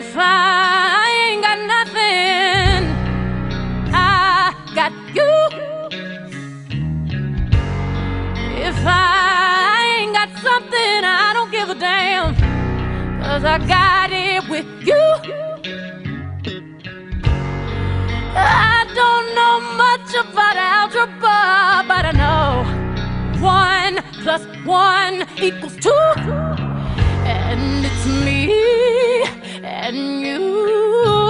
I ain't got nothing, I got you. If I ain't got something, I don't give a damn. Cause I got it with you. I don't know much about algebra, but I know one plus one equals two. And it's me and you.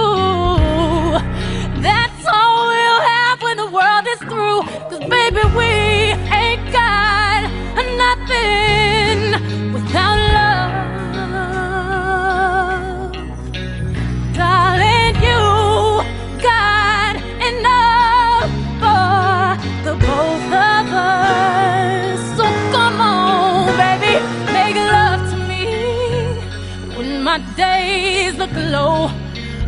My days look low.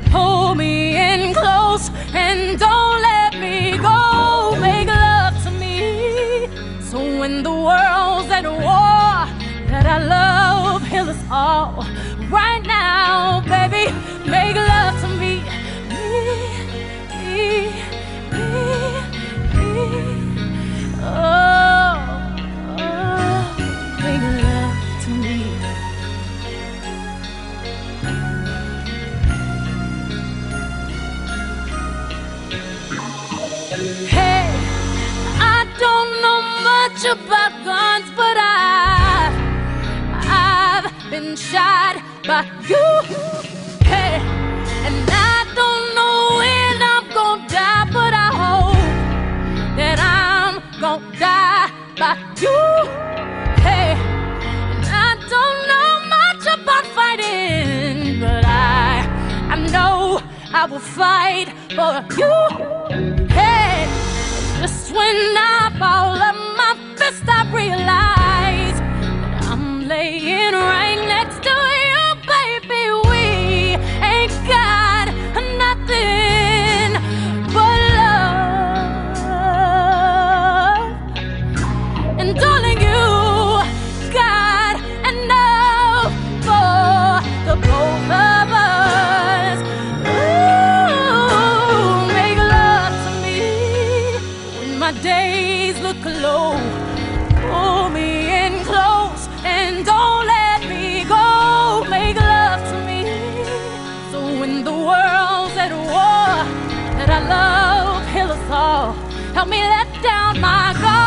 Pull me in close and don't let me go. Make love to me. So when the world's at war, that I love heal us all. Right now, Hey, I don't know much about guns, but I, I've been shot by you. Hey, and I don't know when I'm gonna die, but I hope that I'm gonna die by you. Hey, and I don't know much about fighting, but I, I know I will fight for you. Fall up my fist, I realize that I'm laying right love heal us all. Help me let down my guard.